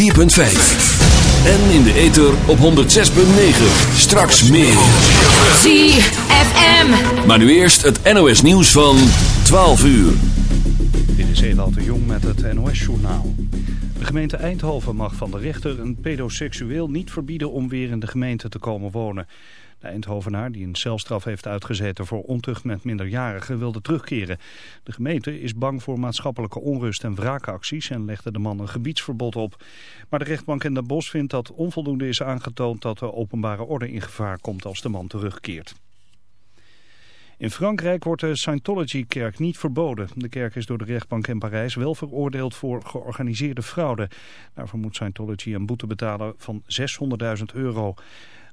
4.5. En in de ether op 106.9. Straks meer. ZFM. Maar nu eerst het NOS nieuws van 12 uur. Dit is Ewald de Jong met het NOS-journaal. De gemeente Eindhoven mag van de rechter een pedoseksueel niet verbieden om weer in de gemeente te komen wonen. De Eindhovenaar, die een celstraf heeft uitgezeten voor ontucht met minderjarigen, wilde terugkeren. De gemeente is bang voor maatschappelijke onrust en wraakacties en legde de man een gebiedsverbod op. Maar de rechtbank in Den Bosch vindt dat onvoldoende is aangetoond dat de openbare orde in gevaar komt als de man terugkeert. In Frankrijk wordt de Scientology-kerk niet verboden. De kerk is door de rechtbank in Parijs wel veroordeeld voor georganiseerde fraude. Daarvoor moet Scientology een boete betalen van 600.000 euro.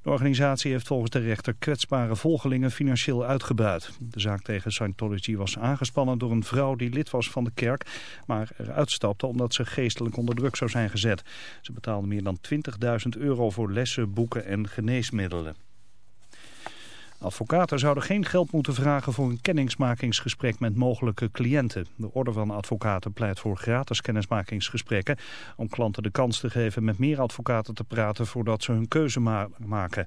De organisatie heeft volgens de rechter kwetsbare volgelingen financieel uitgebuit. De zaak tegen Scientology was aangespannen door een vrouw die lid was van de kerk, maar eruit stapte omdat ze geestelijk onder druk zou zijn gezet. Ze betaalde meer dan 20.000 euro voor lessen, boeken en geneesmiddelen. Advocaten zouden geen geld moeten vragen voor een kennismakingsgesprek met mogelijke cliënten. De Orde van Advocaten pleit voor gratis kennismakingsgesprekken om klanten de kans te geven met meer advocaten te praten voordat ze hun keuze ma maken.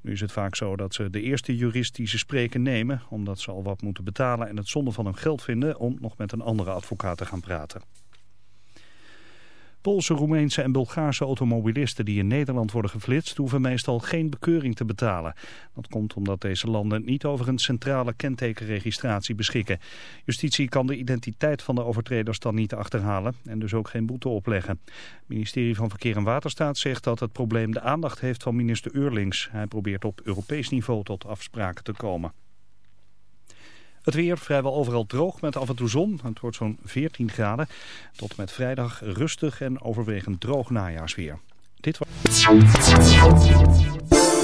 Nu is het vaak zo dat ze de eerste jurist die ze spreken nemen, omdat ze al wat moeten betalen en het zonde van hun geld vinden om nog met een andere advocaat te gaan praten. Poolse, Roemeense en Bulgaarse automobilisten die in Nederland worden geflitst hoeven meestal geen bekeuring te betalen. Dat komt omdat deze landen niet over een centrale kentekenregistratie beschikken. Justitie kan de identiteit van de overtreders dan niet achterhalen en dus ook geen boete opleggen. Het ministerie van Verkeer en Waterstaat zegt dat het probleem de aandacht heeft van minister Eurlings. Hij probeert op Europees niveau tot afspraken te komen. Het weer vrijwel overal droog met af en toe zon. Het wordt zo'n 14 graden. Tot met vrijdag rustig en overwegend droog najaarsweer. Dit was...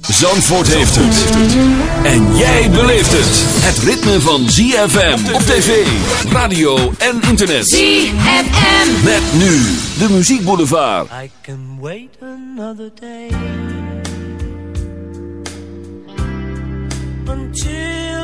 Zandvoort heeft het. En jij beleeft het. Het ritme van ZFM op tv, radio en internet. ZFM. Met nu de muziekboulevard. I can wait another day until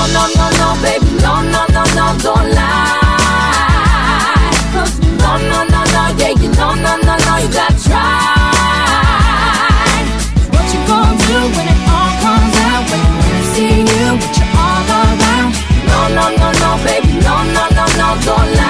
No, no, no, no, baby, no, no, no, no, don't lie. No, no, no, no, yeah, you know, no, no, no, you gotta try. What you gonna do when it all comes out? When you see you, but you're all around. No, no, no, no, baby, no, no, no, no, don't lie.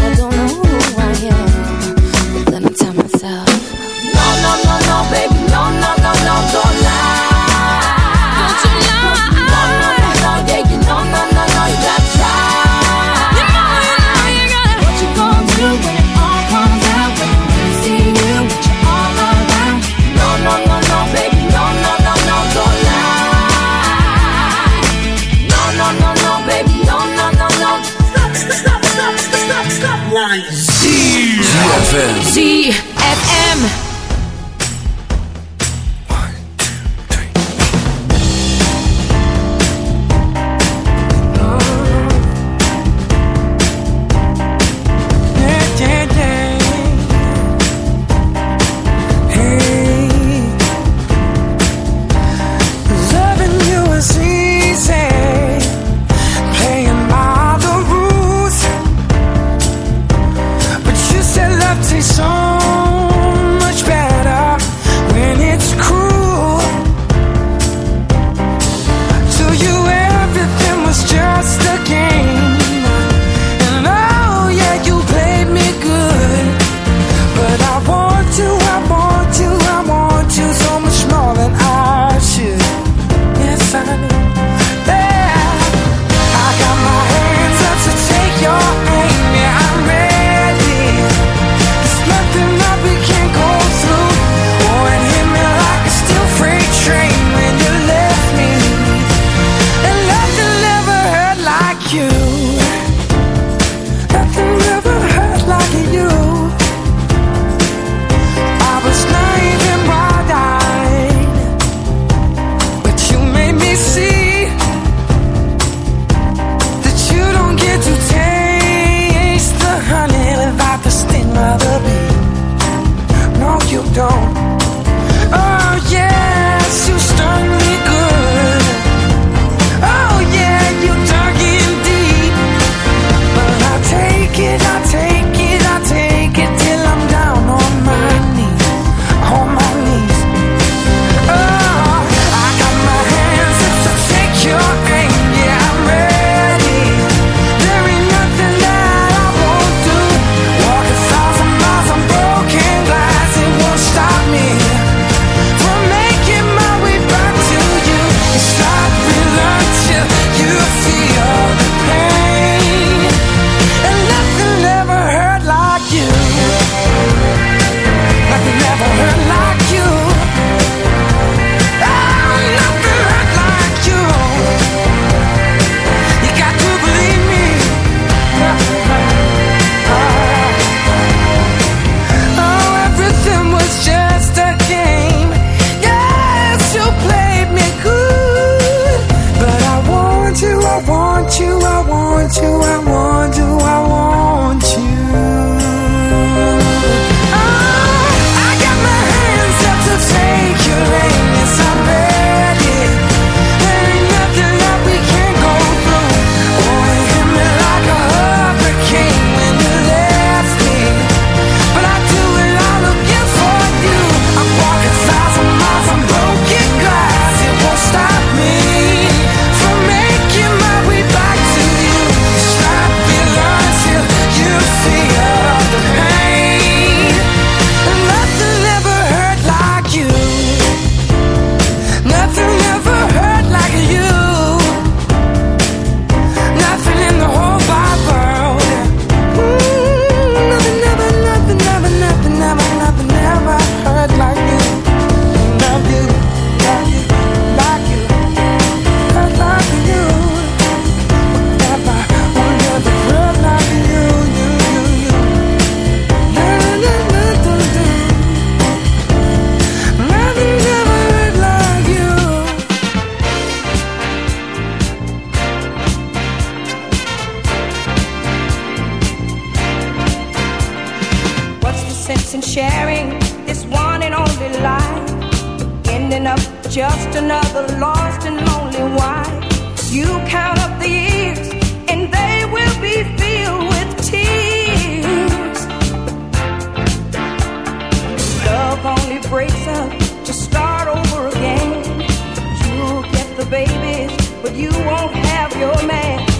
Babies, but you won't have your man.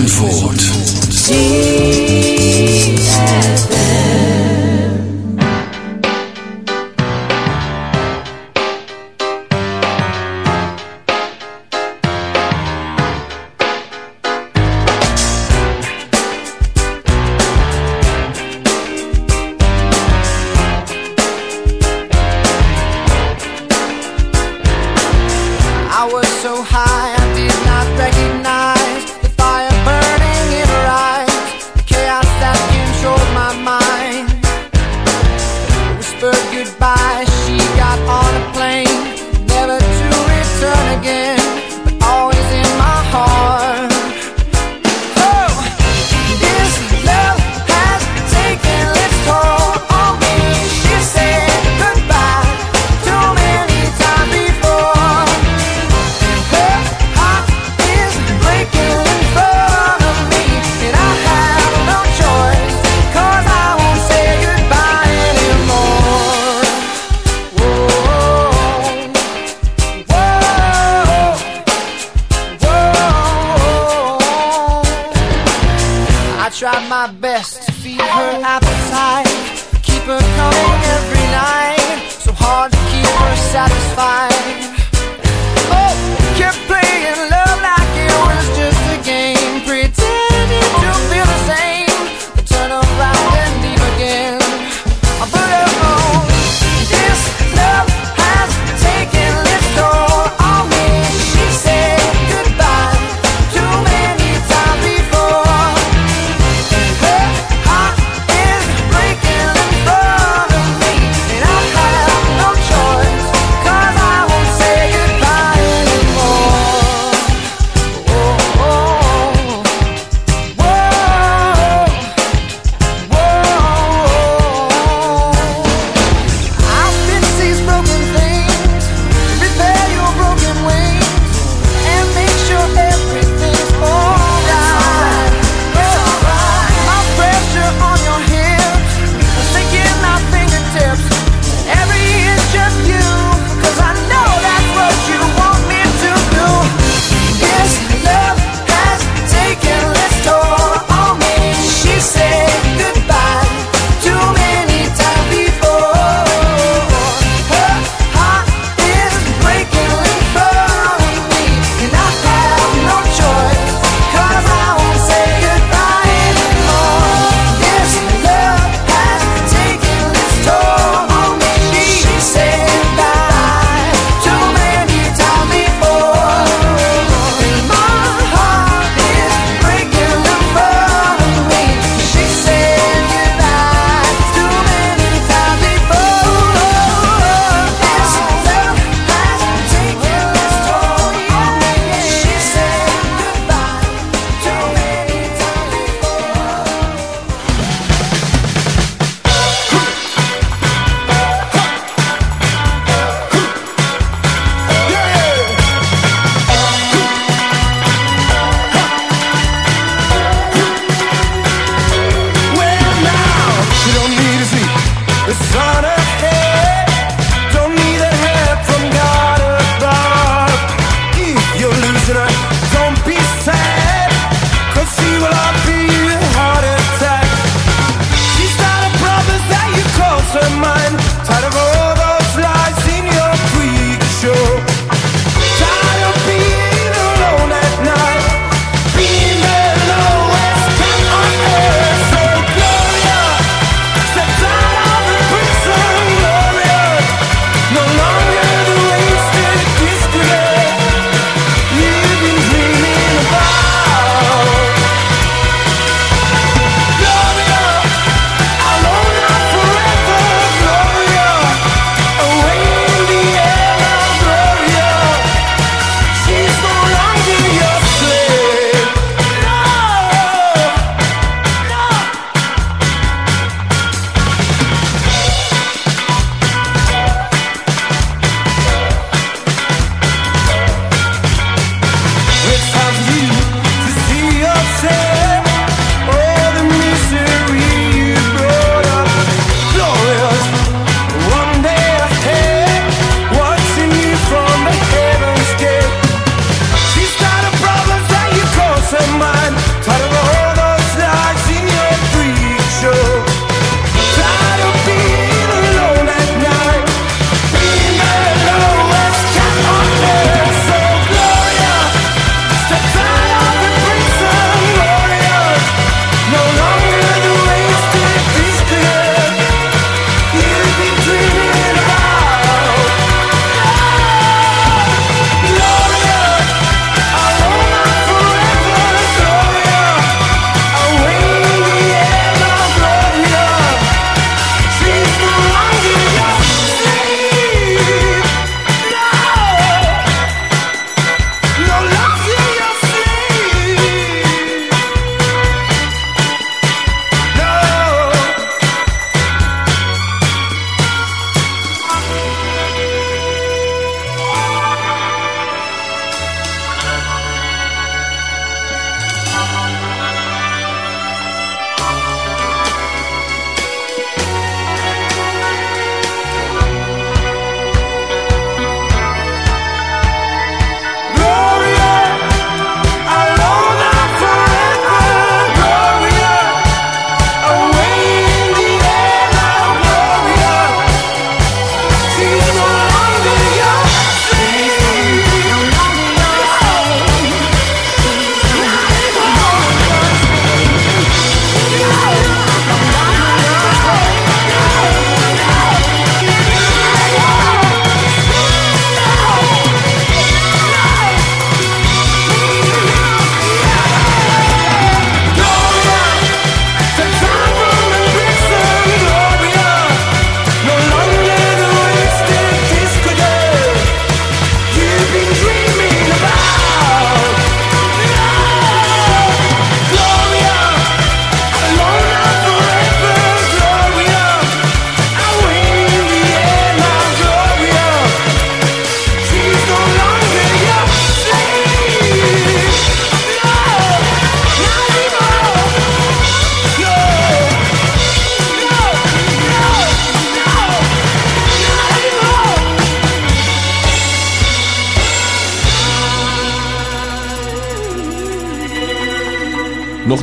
Zandvoort.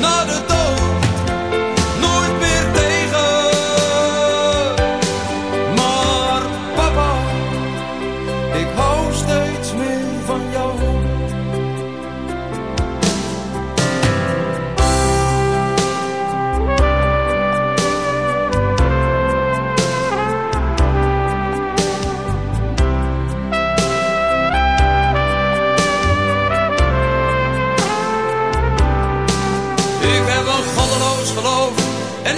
Na de dood,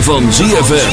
van ZFM.